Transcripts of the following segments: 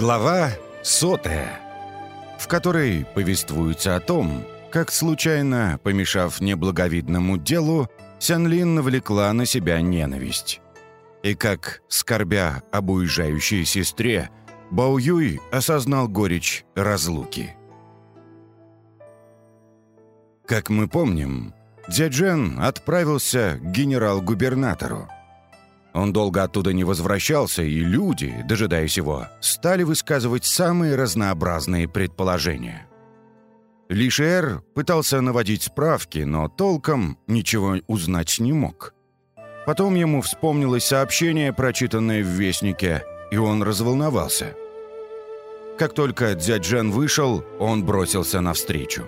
Глава сотая, в которой повествуется о том, как случайно, помешав неблаговидному делу, Сянлин навлекла на себя ненависть. И как, скорбя об уезжающей сестре, Бао Юй осознал горечь разлуки. Как мы помним, Дзяджен отправился к генерал-губернатору. Он долго оттуда не возвращался, и люди, дожидаясь его, стали высказывать самые разнообразные предположения. Лишер пытался наводить справки, но толком ничего узнать не мог. Потом ему вспомнилось сообщение, прочитанное в Вестнике, и он разволновался. Как только дядь Джен вышел, он бросился навстречу.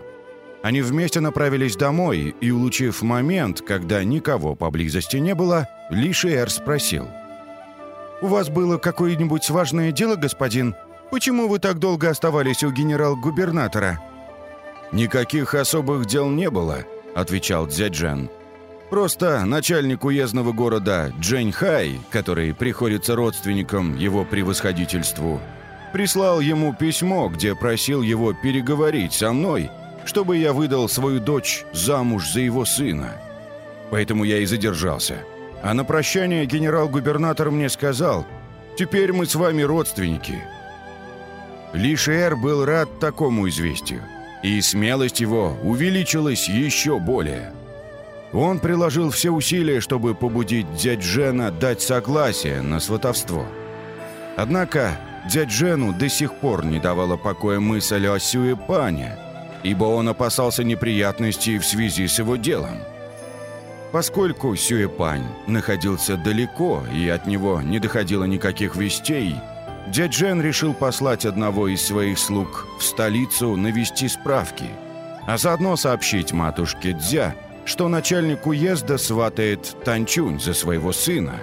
Они вместе направились домой, и, улучив момент, когда никого поблизости не было, Ли Шиэр спросил. «У вас было какое-нибудь важное дело, господин? Почему вы так долго оставались у генерал-губернатора?» «Никаких особых дел не было», — отвечал Дзяджан. «Просто начальник уездного города Джэньхай, который приходится родственником его превосходительству, прислал ему письмо, где просил его переговорить со мной чтобы я выдал свою дочь замуж за его сына. Поэтому я и задержался. А на прощание генерал-губернатор мне сказал, «Теперь мы с вами родственники». Лишер был рад такому известию, и смелость его увеличилась еще более. Он приложил все усилия, чтобы побудить дядь Джена дать согласие на сватовство. Однако дядь Джену до сих пор не давала покоя мысль о Сюэпане – ибо он опасался неприятностей в связи с его делом. Поскольку Сюэпань находился далеко и от него не доходило никаких вестей, дядь Джен решил послать одного из своих слуг в столицу навести справки, а заодно сообщить матушке Дзя, что начальник уезда сватает Танчунь за своего сына,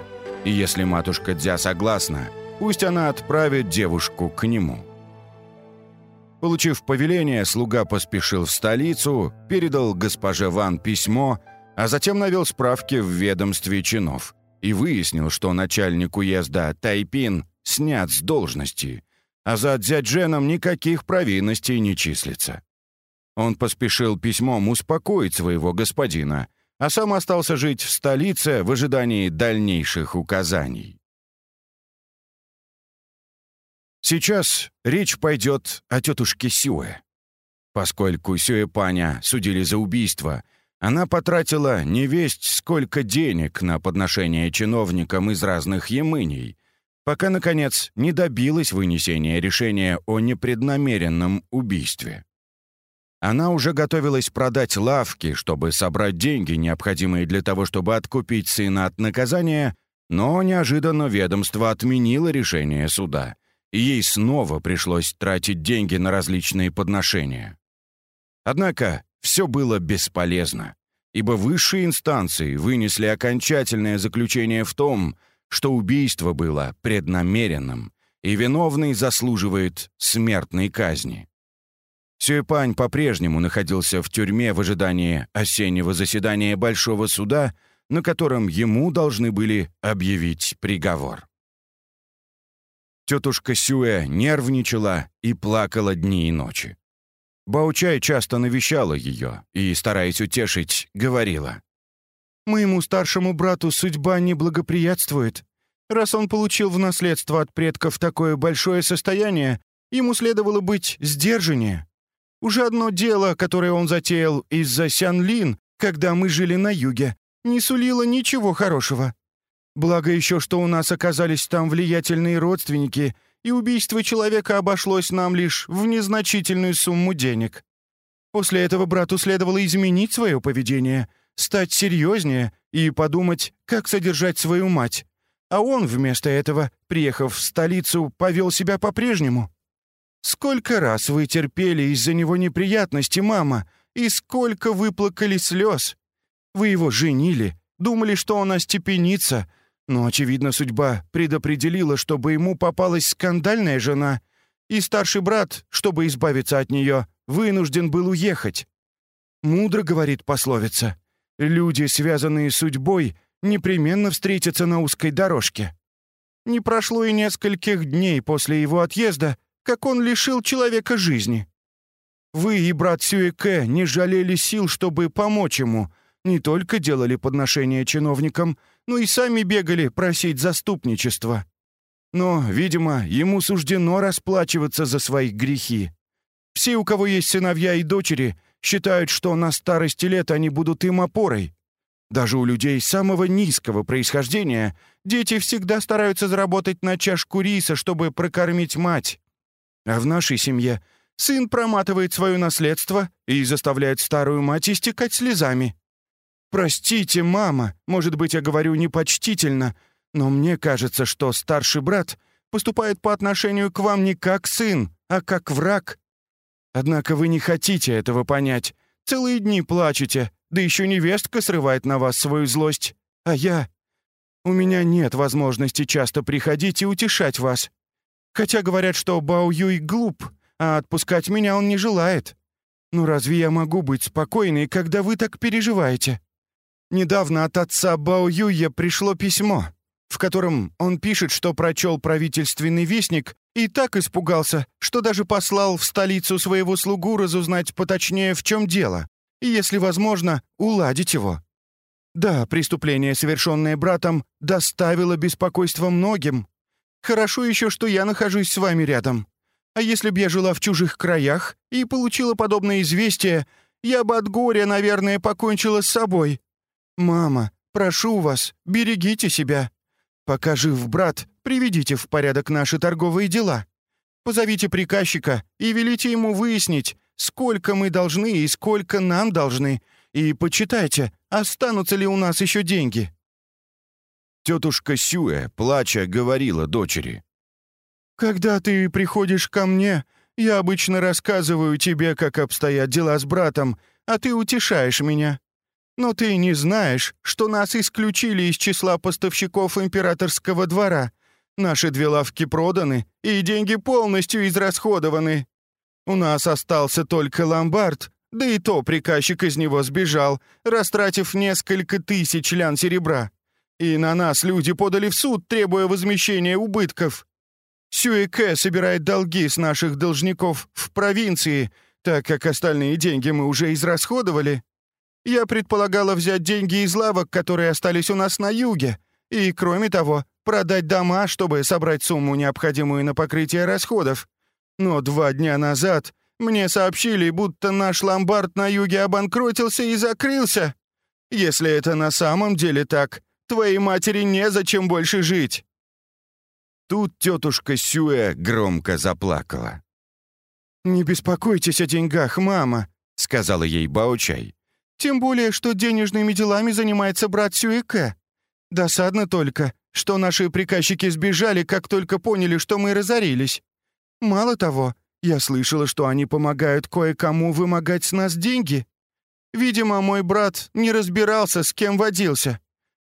и если матушка Дзя согласна, пусть она отправит девушку к нему. Получив повеление, слуга поспешил в столицу, передал госпоже Ван письмо, а затем навел справки в ведомстве чинов и выяснил, что начальник уезда Тайпин снят с должности, а за Дзядженом никаких провинностей не числится. Он поспешил письмом успокоить своего господина, а сам остался жить в столице в ожидании дальнейших указаний. Сейчас речь пойдет о тетушке Сюэ. Поскольку Сюэ Паня судили за убийство, она потратила не весть сколько денег на подношение чиновникам из разных емыней, пока, наконец, не добилась вынесения решения о непреднамеренном убийстве. Она уже готовилась продать лавки, чтобы собрать деньги, необходимые для того, чтобы откупить сына от наказания, но неожиданно ведомство отменило решение суда и ей снова пришлось тратить деньги на различные подношения. Однако все было бесполезно, ибо высшие инстанции вынесли окончательное заключение в том, что убийство было преднамеренным, и виновный заслуживает смертной казни. Сюэпань по-прежнему находился в тюрьме в ожидании осеннего заседания Большого суда, на котором ему должны были объявить приговор. Тетушка Сюэ нервничала и плакала дни и ночи. Баучай часто навещала ее и, стараясь утешить, говорила. «Моему старшему брату судьба не благоприятствует. Раз он получил в наследство от предков такое большое состояние, ему следовало быть сдержаннее. Уже одно дело, которое он затеял из-за Сянлин, когда мы жили на юге, не сулило ничего хорошего. Благо еще, что у нас оказались там влиятельные родственники, и убийство человека обошлось нам лишь в незначительную сумму денег. После этого брату следовало изменить свое поведение, стать серьезнее и подумать, как содержать свою мать. А он вместо этого, приехав в столицу, повел себя по-прежнему. Сколько раз вы терпели из-за него неприятности, мама, и сколько выплакали слез. Вы его женили, думали, что он остепенится, но, очевидно, судьба предопределила, чтобы ему попалась скандальная жена, и старший брат, чтобы избавиться от нее, вынужден был уехать. Мудро говорит пословица. Люди, связанные судьбой, непременно встретятся на узкой дорожке. Не прошло и нескольких дней после его отъезда, как он лишил человека жизни. Вы и брат Сюэке не жалели сил, чтобы помочь ему, не только делали подношения чиновникам, но и сами бегали просить заступничества. Но, видимо, ему суждено расплачиваться за свои грехи. Все, у кого есть сыновья и дочери, считают, что на старости лет они будут им опорой. Даже у людей самого низкого происхождения дети всегда стараются заработать на чашку риса, чтобы прокормить мать. А в нашей семье сын проматывает свое наследство и заставляет старую мать истекать слезами. «Простите, мама, может быть, я говорю непочтительно, но мне кажется, что старший брат поступает по отношению к вам не как сын, а как враг. Однако вы не хотите этого понять. Целые дни плачете, да еще невестка срывает на вас свою злость. А я... У меня нет возможности часто приходить и утешать вас. Хотя говорят, что Бао Юй глуп, а отпускать меня он не желает. Ну разве я могу быть спокойной, когда вы так переживаете? Недавно от отца Бао Юя пришло письмо, в котором он пишет, что прочел правительственный вестник и так испугался, что даже послал в столицу своего слугу разузнать поточнее, в чем дело, и, если возможно, уладить его. Да, преступление, совершенное братом, доставило беспокойство многим. Хорошо еще, что я нахожусь с вами рядом. А если б я жила в чужих краях и получила подобное известие, я бы от горя, наверное, покончила с собой. «Мама, прошу вас, берегите себя. Пока жив брат, приведите в порядок наши торговые дела. Позовите приказчика и велите ему выяснить, сколько мы должны и сколько нам должны, и почитайте, останутся ли у нас еще деньги». Тетушка Сюэ, плача, говорила дочери. «Когда ты приходишь ко мне, я обычно рассказываю тебе, как обстоят дела с братом, а ты утешаешь меня. Но ты не знаешь, что нас исключили из числа поставщиков императорского двора. Наши две лавки проданы, и деньги полностью израсходованы. У нас остался только ломбард, да и то приказчик из него сбежал, растратив несколько тысяч лян серебра. И на нас люди подали в суд, требуя возмещения убытков. Сюэке собирает долги с наших должников в провинции, так как остальные деньги мы уже израсходовали. Я предполагала взять деньги из лавок, которые остались у нас на юге, и, кроме того, продать дома, чтобы собрать сумму, необходимую на покрытие расходов. Но два дня назад мне сообщили, будто наш ломбард на юге обанкротился и закрылся. Если это на самом деле так, твоей матери незачем больше жить». Тут тетушка Сюэ громко заплакала. «Не беспокойтесь о деньгах, мама», — сказала ей Баучай. Тем более, что денежными делами занимается брат Сюэке. Досадно только, что наши приказчики сбежали, как только поняли, что мы разорились. Мало того, я слышала, что они помогают кое-кому вымогать с нас деньги. Видимо, мой брат не разбирался, с кем водился.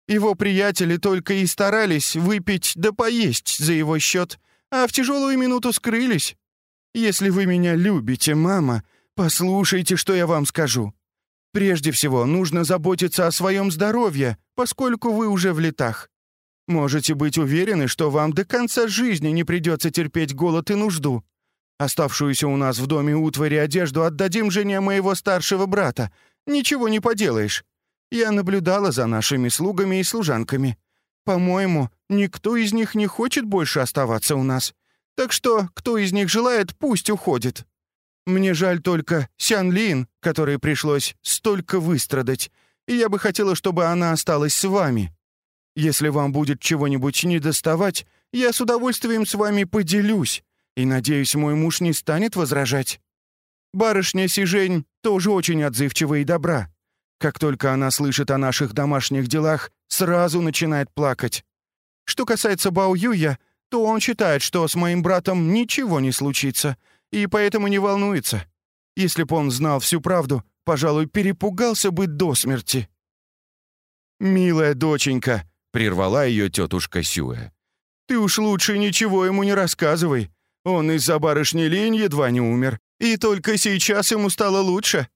Его приятели только и старались выпить да поесть за его счет, а в тяжелую минуту скрылись. Если вы меня любите, мама, послушайте, что я вам скажу. Прежде всего, нужно заботиться о своем здоровье, поскольку вы уже в летах. Можете быть уверены, что вам до конца жизни не придется терпеть голод и нужду. Оставшуюся у нас в доме утварь и одежду отдадим жене моего старшего брата. Ничего не поделаешь. Я наблюдала за нашими слугами и служанками. По-моему, никто из них не хочет больше оставаться у нас. Так что, кто из них желает, пусть уходит. Мне жаль только Сян Лин, которой пришлось столько выстрадать, и я бы хотела, чтобы она осталась с вами. Если вам будет чего-нибудь недоставать, я с удовольствием с вами поделюсь, и, надеюсь, мой муж не станет возражать. Барышня Сижень тоже очень отзывчива и добра. Как только она слышит о наших домашних делах, сразу начинает плакать. Что касается Бао Юя, то он считает, что с моим братом ничего не случится — и поэтому не волнуется. Если бы он знал всю правду, пожалуй, перепугался бы до смерти». «Милая доченька», — прервала ее тетушка Сюэ, «ты уж лучше ничего ему не рассказывай. Он из-за барышни Линь едва не умер, и только сейчас ему стало лучше.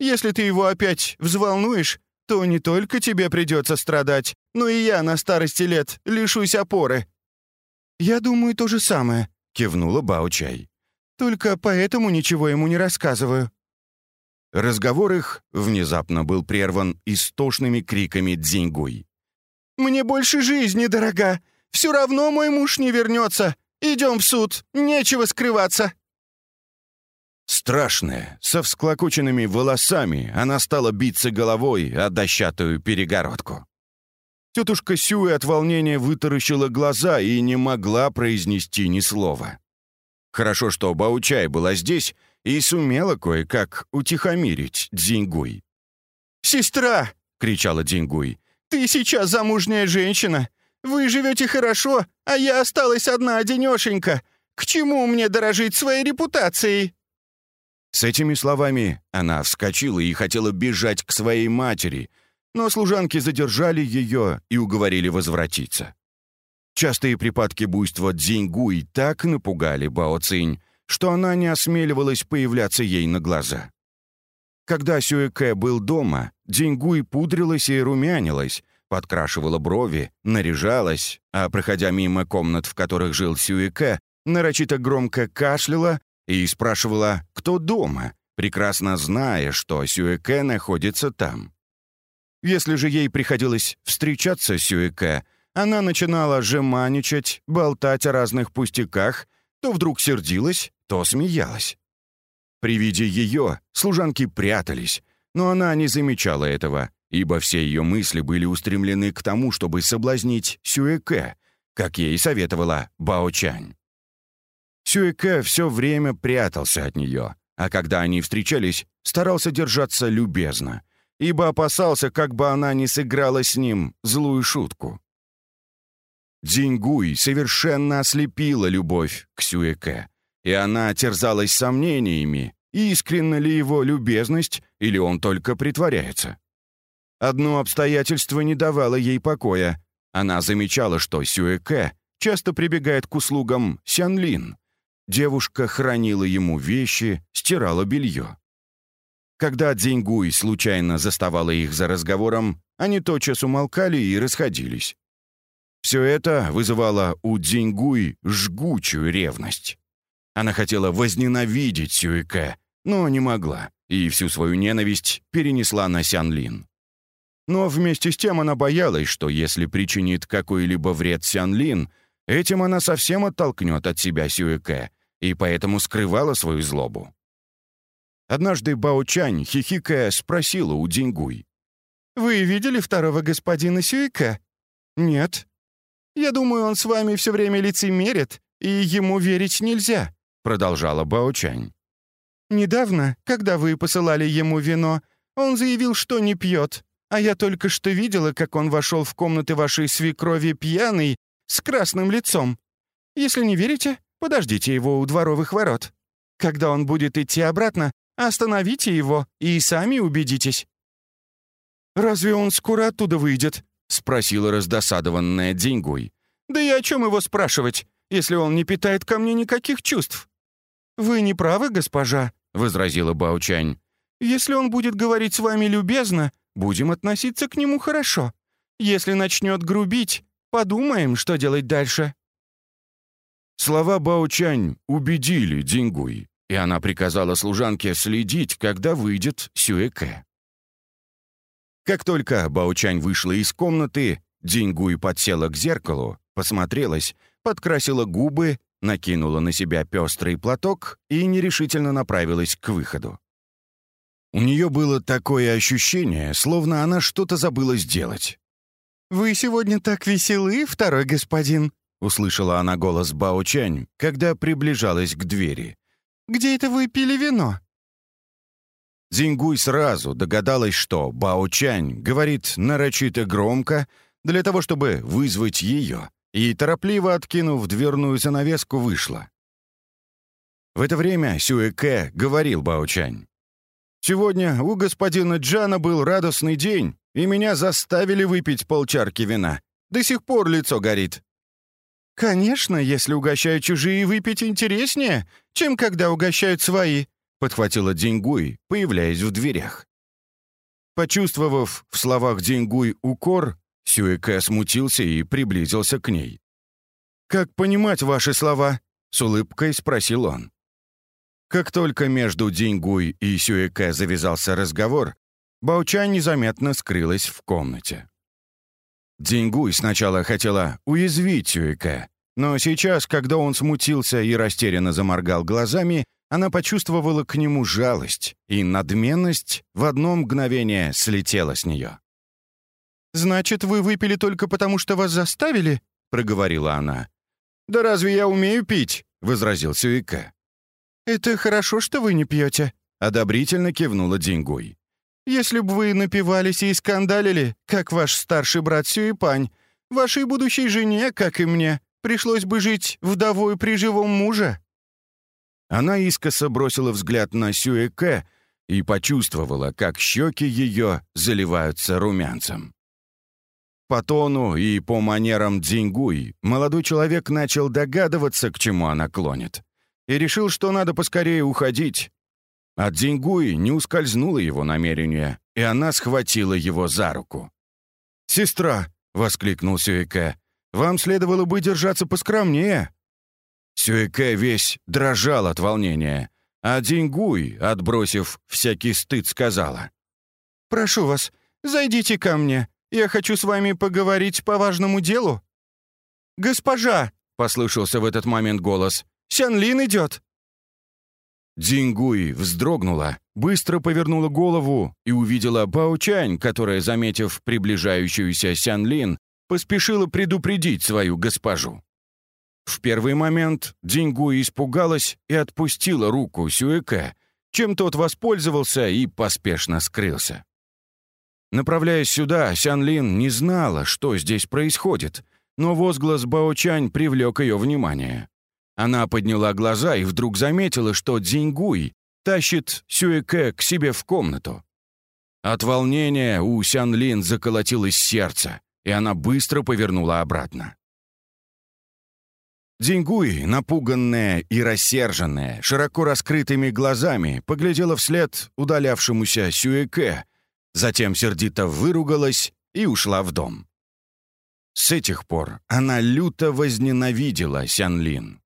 Если ты его опять взволнуешь, то не только тебе придется страдать, но и я на старости лет лишусь опоры». «Я думаю, то же самое», — кивнула Баучай. «Только поэтому ничего ему не рассказываю». Разговор их внезапно был прерван истошными криками Дзиньгуй. «Мне больше жизни, дорога! Все равно мой муж не вернется! Идем в суд! Нечего скрываться!» Страшная, со всклокоченными волосами, она стала биться головой о дощатую перегородку. Тетушка Сюэ от волнения вытаращила глаза и не могла произнести ни слова. Хорошо, что Баучай была здесь и сумела кое-как утихомирить Дзингуй. «Сестра!» — кричала Дзингуй. «Ты сейчас замужняя женщина. Вы живете хорошо, а я осталась одна одинешенька. К чему мне дорожить своей репутацией?» С этими словами она вскочила и хотела бежать к своей матери, но служанки задержали ее и уговорили возвратиться. Частые припадки буйства Дзиньгуй так напугали Бао Цинь, что она не осмеливалась появляться ей на глаза. Когда Сюэке был дома, Дзиньгуй пудрилась и румянилась, подкрашивала брови, наряжалась, а, проходя мимо комнат, в которых жил Сюэке, нарочито громко кашляла и спрашивала, кто дома, прекрасно зная, что Сюэке находится там. Если же ей приходилось встречаться с Сюэке, она начинала жеманничать, болтать о разных пустяках, то вдруг сердилась, то смеялась. При виде ее служанки прятались, но она не замечала этого, ибо все ее мысли были устремлены к тому, чтобы соблазнить Сюэке, как ей советовала Баочань. Сюэке все время прятался от нее, а когда они встречались, старался держаться любезно, ибо опасался, как бы она не сыграла с ним злую шутку. Дзиньгуй совершенно ослепила любовь к Сюэке, и она терзалась сомнениями, искренна ли его любезность или он только притворяется. Одно обстоятельство не давало ей покоя. Она замечала, что Сюэке часто прибегает к услугам Сянлин. Девушка хранила ему вещи, стирала белье. Когда Дзиньгуй случайно заставала их за разговором, они тотчас умолкали и расходились. Все это вызывало у Дзиньгуй жгучую ревность. Она хотела возненавидеть Сюэке, но не могла, и всю свою ненависть перенесла на Сянлин. Но вместе с тем она боялась, что если причинит какой-либо вред Сянлин, этим она совсем оттолкнет от себя Сюэке, и поэтому скрывала свою злобу. Однажды Баочань, хихикая, спросила у Дингуй. «Вы видели второго господина Сюэке?» «Нет». «Я думаю, он с вами все время лицемерит, и ему верить нельзя», — продолжала Баочань. «Недавно, когда вы посылали ему вино, он заявил, что не пьет, а я только что видела, как он вошел в комнаты вашей свекрови пьяный, с красным лицом. Если не верите, подождите его у дворовых ворот. Когда он будет идти обратно, остановите его и сами убедитесь». «Разве он скоро оттуда выйдет?» — спросила раздосадованная Деньгуй. «Да и о чем его спрашивать, если он не питает ко мне никаких чувств?» «Вы не правы, госпожа», — возразила Баучань. «Если он будет говорить с вами любезно, будем относиться к нему хорошо. Если начнет грубить, подумаем, что делать дальше». Слова Баучань убедили Дингуй, и она приказала служанке следить, когда выйдет Сюэке. Как только Баучань вышла из комнаты, Дингуй подсела к зеркалу, посмотрелась, подкрасила губы, накинула на себя пестрый платок и нерешительно направилась к выходу. У нее было такое ощущение, словно она что-то забыла сделать. «Вы сегодня так веселы, второй господин», — услышала она голос Бао-Чань, когда приближалась к двери. «Где это вы пили вино?» Зингуй сразу догадалась, что Бао-Чань говорит нарочито громко для того, чтобы вызвать ее, и, торопливо откинув дверную занавеску, вышла. В это время Сюэке говорил Бао-Чань. Сегодня у господина Джана был радостный день, и меня заставили выпить полчарки вина. До сих пор лицо горит». «Конечно, если угощают чужие, выпить интереснее, чем когда угощают свои», — подхватила Дингуй, появляясь в дверях. Почувствовав в словах Дингуй укор, Сюэке смутился и приблизился к ней. как понимать ваши слова?» — с улыбкой спросил он. Как только между Дингуй и Сюэке завязался разговор, Баучань незаметно скрылась в комнате. Дингуй сначала хотела уязвить Сюэке, но сейчас, когда он смутился и растерянно заморгал глазами, она почувствовала к нему жалость, и надменность в одно мгновение слетела с нее. «Значит, вы выпили только потому, что вас заставили?» — проговорила она. «Да разве я умею пить?» — возразил Сюэке. «Это хорошо, что вы не пьете», — одобрительно кивнула Дингуй. «Если бы вы напивались и скандалили, как ваш старший брат Сюэпань, вашей будущей жене, как и мне, пришлось бы жить вдовой при живом муже». Она искоса бросила взгляд на Сюэке и почувствовала, как щеки ее заливаются румянцем. По тону и по манерам Дзингуй молодой человек начал догадываться, к чему она клонит и решил, что надо поскорее уходить. От Дингуи не ускользнуло его намерение, и она схватила его за руку. «Сестра!» — воскликнул Сюэке. «Вам следовало бы держаться поскромнее». Сюэке весь дрожал от волнения, а Дингуй, отбросив всякий стыд, сказала. «Прошу вас, зайдите ко мне. Я хочу с вами поговорить по важному делу». «Госпожа!» — послышался в этот момент голос. Сянлин идет!» Дингуй вздрогнула, быстро повернула голову и увидела Баучань, которая, заметив приближающуюся Сянлин, поспешила предупредить свою госпожу. В первый момент Дингуй испугалась и отпустила руку Сюэке, чем тот воспользовался и поспешно скрылся. Направляясь сюда, Сянлин не знала, что здесь происходит, но возглас Баочань привлек ее внимание. Она подняла глаза и вдруг заметила, что Дзиньгуй тащит Сюэке к себе в комнату. От волнения у Сянлин заколотилось сердце, и она быстро повернула обратно. Дзиньгуй, напуганная и рассерженная, широко раскрытыми глазами, поглядела вслед удалявшемуся Сюэке, затем сердито выругалась и ушла в дом. С этих пор она люто возненавидела Сянлин.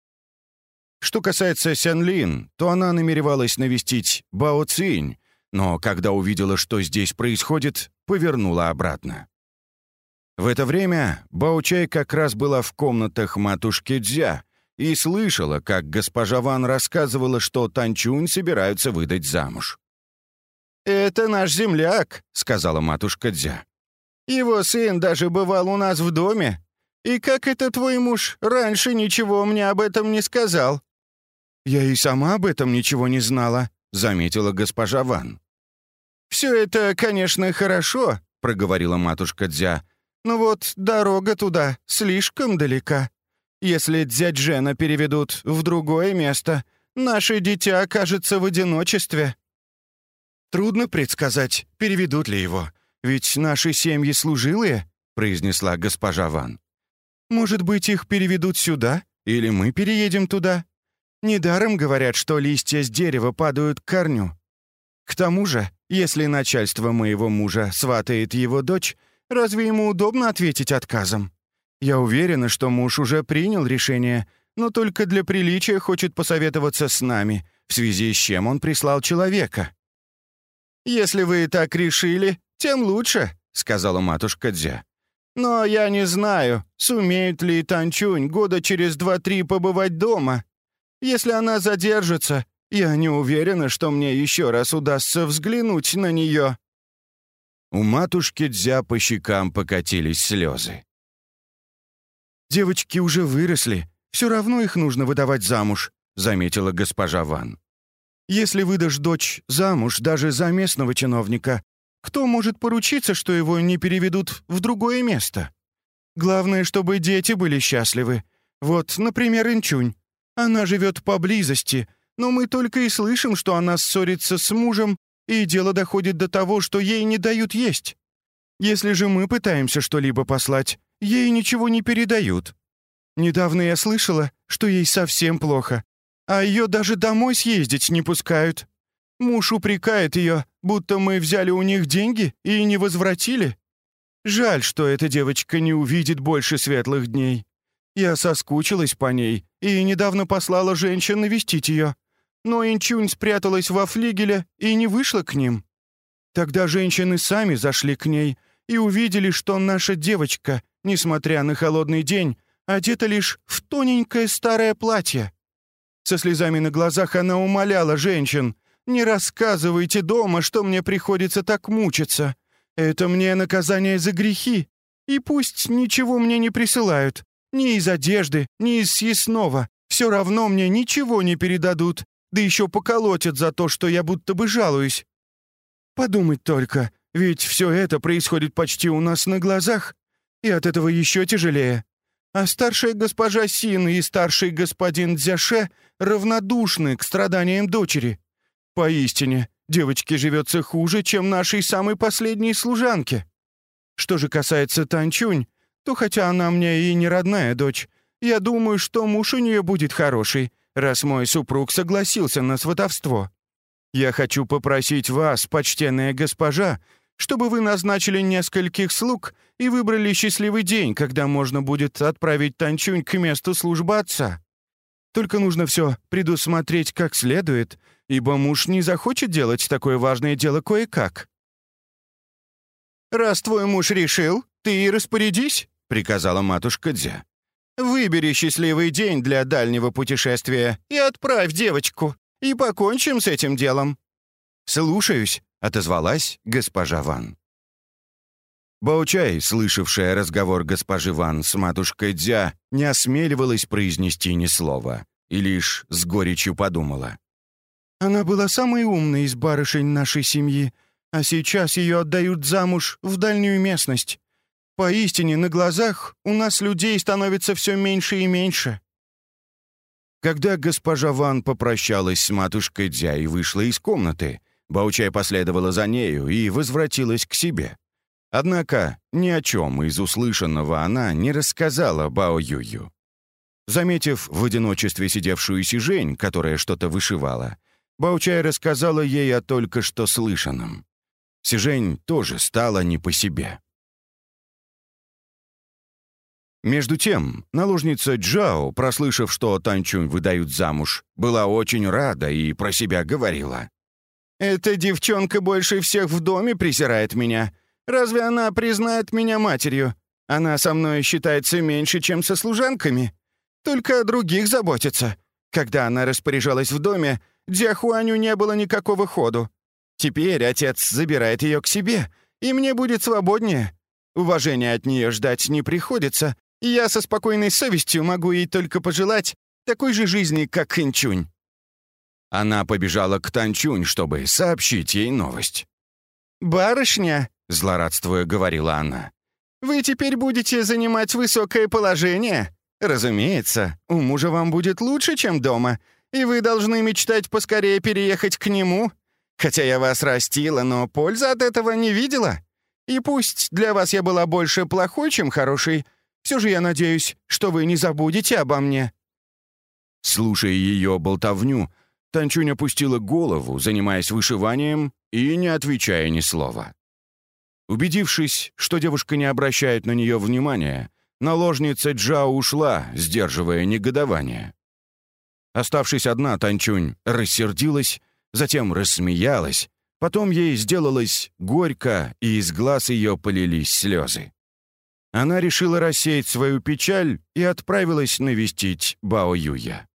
Что касается Сянлин, то она намеревалась навестить Бао Цинь, но когда увидела, что здесь происходит, повернула обратно. В это время Бао Чай как раз была в комнатах матушки Дзя и слышала, как госпожа Ван рассказывала, что Танчунь собираются выдать замуж. «Это наш земляк», — сказала матушка Дзя. «Его сын даже бывал у нас в доме. И как это твой муж раньше ничего мне об этом не сказал?» «Я и сама об этом ничего не знала», — заметила госпожа Ван. «Все это, конечно, хорошо», — проговорила матушка Дзя. «Но вот дорога туда слишком далека. Если дядь Жена переведут в другое место, наше дитя окажется в одиночестве». «Трудно предсказать, переведут ли его, ведь наши семьи служилые», — произнесла госпожа Ван. «Может быть, их переведут сюда, или мы переедем туда?» Недаром говорят, что листья с дерева падают к корню. К тому же, если начальство моего мужа сватает его дочь, разве ему удобно ответить отказом? Я уверена, что муж уже принял решение, но только для приличия хочет посоветоваться с нами, в связи с чем он прислал человека». «Если вы так решили, тем лучше», — сказала матушка Дзя. «Но я не знаю, сумеет ли Танчунь года через два-три побывать дома. Если она задержится, я не уверена, что мне еще раз удастся взглянуть на нее». У матушки Дзя по щекам покатились слезы. «Девочки уже выросли, все равно их нужно выдавать замуж», заметила госпожа Ван. «Если выдашь дочь замуж даже за местного чиновника, кто может поручиться, что его не переведут в другое место? Главное, чтобы дети были счастливы. Вот, например, Инчунь. Она живет поблизости, но мы только и слышим, что она ссорится с мужем, и дело доходит до того, что ей не дают есть. Если же мы пытаемся что-либо послать, ей ничего не передают. Недавно я слышала, что ей совсем плохо, а ее даже домой съездить не пускают. Муж упрекает ее, будто мы взяли у них деньги и не возвратили. Жаль, что эта девочка не увидит больше светлых дней. Я соскучилась по ней и недавно послала женщин навестить ее. Но Инчунь спряталась во флигеле и не вышла к ним. Тогда женщины сами зашли к ней и увидели, что наша девочка, несмотря на холодный день, одета лишь в тоненькое старое платье. Со слезами на глазах она умоляла женщин, «Не рассказывайте дома, что мне приходится так мучиться. Это мне наказание за грехи. И пусть ничего мне не присылают, ни из одежды, ни из съестного. Все равно мне ничего не передадут, да еще поколотят за то, что я будто бы жалуюсь. Подумать только, ведь все это происходит почти у нас на глазах, и от этого еще тяжелее. А старшая госпожа Син и старший господин Дзяше равнодушны к страданиям дочери. Поистине, девочке живется хуже, чем нашей самой последней служанке. Что же касается Танчунь, то хотя она мне и не родная дочь, я думаю, что муж у нее будет хороший, раз мой супруг согласился на сватовство. Я хочу попросить вас, почтенная госпожа, чтобы вы назначили нескольких слуг и выбрали счастливый день, когда можно будет отправить Танчунь к месту службы отца. Только нужно все предусмотреть как следует, ибо муж не захочет делать такое важное дело кое-как. «Раз твой муж решил, ты и распорядись», — приказала матушка Дзя. «Выбери счастливый день для дальнего путешествия и отправь девочку, и покончим с этим делом». «Слушаюсь», — отозвалась госпожа Ван. Баучай, слышавшая разговор госпожи Ван с матушкой Дзя, не осмеливалась произнести ни слова и лишь с горечью подумала. «Она была самой умной из барышень нашей семьи, а сейчас ее отдают замуж в дальнюю местность. Поистине, на глазах у нас людей становится все меньше и меньше». Когда госпожа Ван попрощалась с матушкой Дзя и вышла из комнаты, Баучай последовала за нею и возвратилась к себе. Однако ни о чем из услышанного она не рассказала Бао Юю. Заметив в одиночестве сидевшую Сижень, которая что-то вышивала, Баучай рассказала ей о только что слышанном. Сижень тоже стала не по себе. Между тем, наложница Джао, прослышав, что Танчунь выдают замуж, была очень рада и про себя говорила. «Эта девчонка больше всех в доме презирает меня. Разве она признает меня матерью? Она со мной считается меньше, чем со служанками. Только о других заботится. Когда она распоряжалась в доме, Дзяхуаню не было никакого ходу. Теперь отец забирает ее к себе, и мне будет свободнее. Уважения от нее ждать не приходится, и я со спокойной совестью могу ей только пожелать такой же жизни, как Инчунь». Она побежала к Танчунь, чтобы сообщить ей новость. «Барышня», — злорадствуя говорила она, «вы теперь будете занимать высокое положение. Разумеется, у мужа вам будет лучше, чем дома, и вы должны мечтать поскорее переехать к нему. Хотя я вас растила, но пользы от этого не видела. И пусть для вас я была больше плохой, чем хорошей, все же я надеюсь, что вы не забудете обо мне». Слушая ее болтовню, Танчунь опустила голову, занимаясь вышиванием и не отвечая ни слова. Убедившись, что девушка не обращает на нее внимания, наложница Джао ушла, сдерживая негодование. Оставшись одна, Танчунь рассердилась затем рассмеялась, потом ей сделалось горько, и из глаз ее полились слезы. Она решила рассеять свою печаль и отправилась навестить Бао Юя.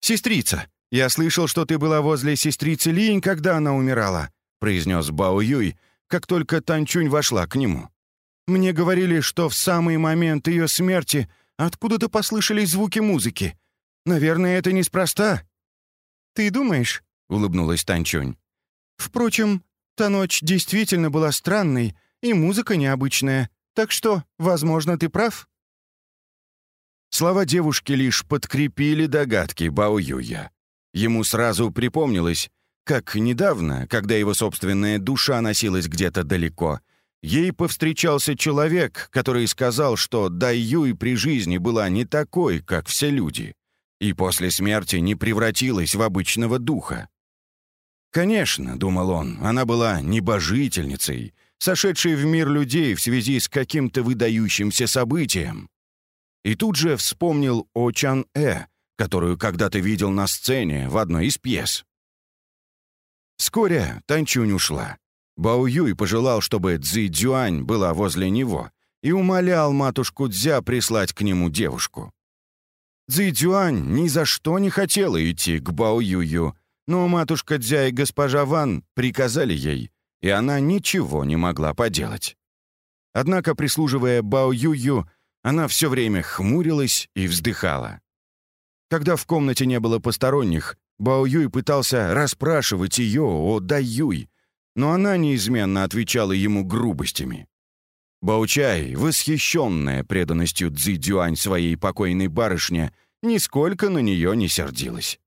«Сестрица, я слышал, что ты была возле сестрицы Линь, когда она умирала», произнес Бао Юй, как только Танчунь вошла к нему. «Мне говорили, что в самый момент ее смерти откуда-то послышались звуки музыки. Наверное, это неспроста». «Ты думаешь?» — улыбнулась Танчунь. «Впрочем, та ночь действительно была странной, и музыка необычная, так что, возможно, ты прав». Слова девушки лишь подкрепили догадки Бао Юя. Ему сразу припомнилось, как недавно, когда его собственная душа носилась где-то далеко, ей повстречался человек, который сказал, что Дай Юй при жизни была не такой, как все люди и после смерти не превратилась в обычного духа. Конечно, думал он, она была небожительницей, сошедшей в мир людей в связи с каким-то выдающимся событием. и тут же вспомнил о Чан-э, которую когда-то видел на сцене в одной из пьес. Вскоре Танчунь ушла. Бао Юй пожелал, чтобы Цзи Дюань была возле него, и умолял матушку Дзя прислать к нему девушку. Цзи Дюань ни за что не хотела идти к Бао Юю, но матушка Дзя и госпожа Ван приказали ей, и она ничего не могла поделать. Однако, прислуживая Бао Юю, она все время хмурилась и вздыхала. Когда в комнате не было посторонних, Бао Юй пытался расспрашивать ее о Дай Юй, но она неизменно отвечала ему грубостями. Баучай, восхищенная преданностью Цзи Дюань своей покойной барышне, нисколько на нее не сердилась.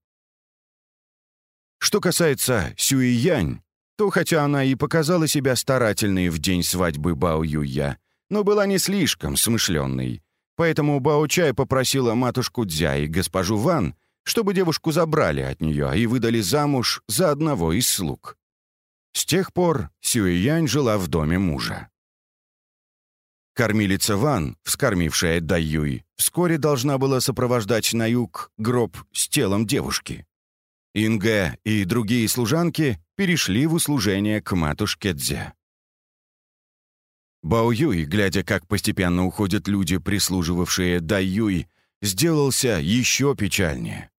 Что касается Сюи Янь, то хотя она и показала себя старательной в день свадьбы Бао Юя, но была не слишком смышленной, поэтому Бао Чай попросила матушку Дзя и госпожу Ван, чтобы девушку забрали от нее и выдали замуж за одного из слуг. С тех пор Сюэянь жила в доме мужа. Кормилица Ван, вскормившая Даюй, вскоре должна была сопровождать на юг гроб с телом девушки. Инге и другие служанки перешли в услужение к матушке Дзе. Бао Юй, глядя, как постепенно уходят люди, прислуживавшие Даюй, сделался еще печальнее.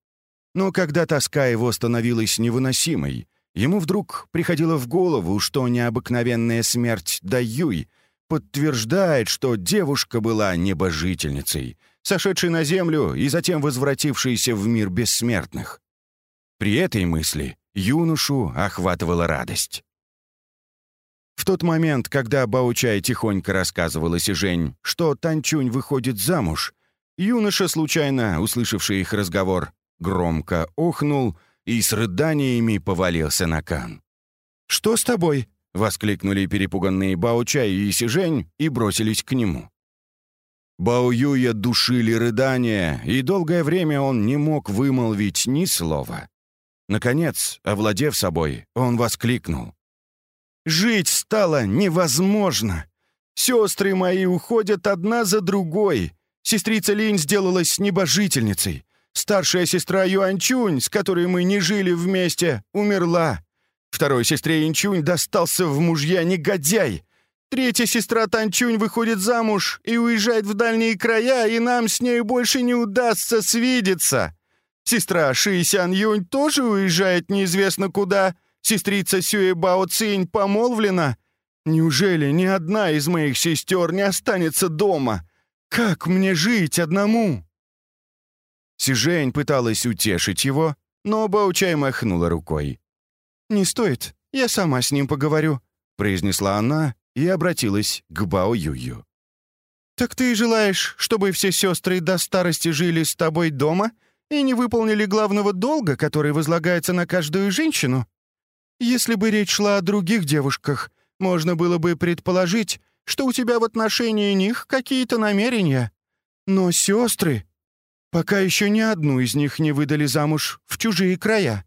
Но когда тоска его становилась невыносимой, Ему вдруг приходило в голову, что необыкновенная смерть Даюй подтверждает, что девушка была небожительницей, сошедшей на землю и затем возвратившейся в мир бессмертных. При этой мысли юношу охватывала радость. В тот момент, когда Баучай тихонько рассказывала Сижень, что Танчунь выходит замуж, юноша, случайно услышавший их разговор, громко охнул — и с рыданиями повалился на кан. «Что с тобой?» — воскликнули перепуганные Бао-Чай и Сижень и бросились к нему. Бао Юя душили рыдания, и долгое время он не мог вымолвить ни слова. Наконец, овладев собой, он воскликнул. «Жить стало невозможно! Сестры мои уходят одна за другой. Сестрица Линь сделалась небожительницей. Старшая сестра Юанчунь, с которой мы не жили вместе, умерла. Второй сестре Инчунь достался в мужья негодяй. Третья сестра Танчунь выходит замуж и уезжает в дальние края, и нам с ней больше не удастся свидеться. Сестра Ши Сян Юнь тоже уезжает неизвестно куда. Сестрица Сюэ Бао Цинь помолвлена. Неужели ни одна из моих сестер не останется дома? Как мне жить одному?» Сижень пыталась утешить его, но Баучай махнула рукой. «Не стоит, я сама с ним поговорю», — произнесла она и обратилась к Бао Юю. «Так ты желаешь, чтобы все сестры до старости жили с тобой дома и не выполнили главного долга, который возлагается на каждую женщину? Если бы речь шла о других девушках, можно было бы предположить, что у тебя в отношении них какие-то намерения. Но сестры Пока еще ни одну из них не выдали замуж в чужие края.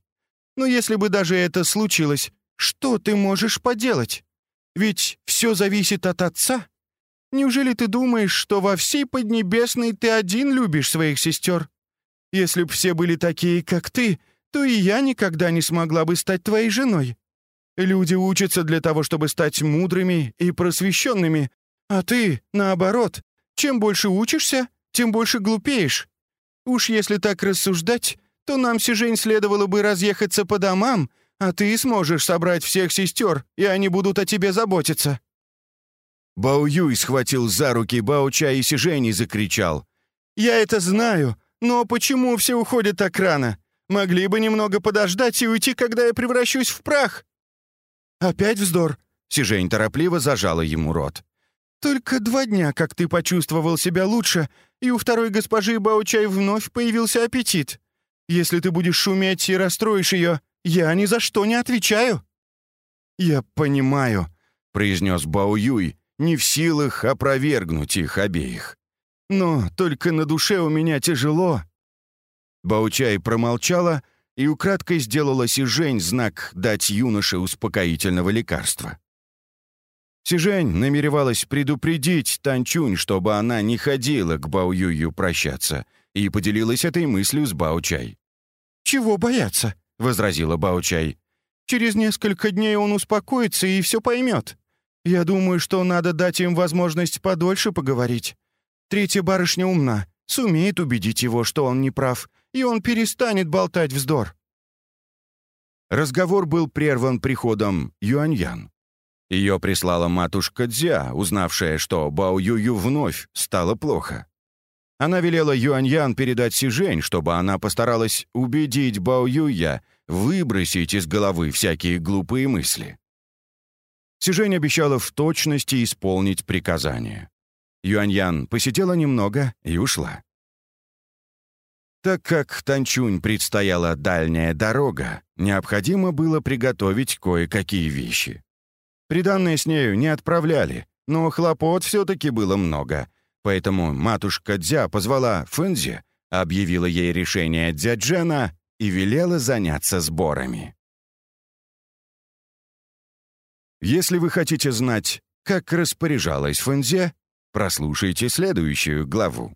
Но если бы даже это случилось, что ты можешь поделать? Ведь все зависит от отца. Неужели ты думаешь, что во всей Поднебесной ты один любишь своих сестер? Если б все были такие, как ты, то и я никогда не смогла бы стать твоей женой. Люди учатся для того, чтобы стать мудрыми и просвещенными, а ты, наоборот, чем больше учишься, тем больше глупеешь. Уж если так рассуждать, то нам, Сижень, следовало бы разъехаться по домам, а ты сможешь собрать всех сестер, и они будут о тебе заботиться». Бао Юй схватил за руки Бао Ча и Сижень и закричал. «Я это знаю, но почему все уходят так рано? Могли бы немного подождать и уйти, когда я превращусь в прах». «Опять вздор», — Сижень торопливо зажала ему рот. «Только два дня, как ты почувствовал себя лучше, и у второй госпожи Баучай вновь появился аппетит. Если ты будешь шуметь и расстроишь ее, я ни за что не отвечаю». «Я понимаю», — произнес Бао не в силах опровергнуть их обеих. «Но только на душе у меня тяжело». Баучай промолчала и украдкой сделала Сижень знак дать юноше успокоительного лекарства. Сижень намеревалась предупредить Танчунь, чтобы она не ходила к Бао Юю прощаться, и поделилась этой мыслью с Бао Чай. «Чего бояться?» — возразила Бао Чай. «Через несколько дней он успокоится и все поймет. Я думаю, что надо дать им возможность подольше поговорить. Третья барышня умна, сумеет убедить его, что он не прав, и он перестанет болтать вздор». Разговор был прерван приходом Юаньян. Ее прислала матушка Дзя, узнавшая, что Бао Юю вновь стало плохо. Она велела Юаньян передать Сижень, чтобы она постаралась убедить Бао Юя выбросить из головы всякие глупые мысли. Сижень обещала в точности исполнить приказание. Юаньян посидела немного и ушла. Так как Танчунь предстояла дальняя дорога, необходимо было приготовить кое-какие вещи. Приданное с нею не отправляли, но хлопот все-таки было много, поэтому матушка Дзя позвала Фэнзи, объявила ей решение Дзяджена и велела заняться сборами. Если вы хотите знать, как распоряжалась Фэнзе, прослушайте следующую главу.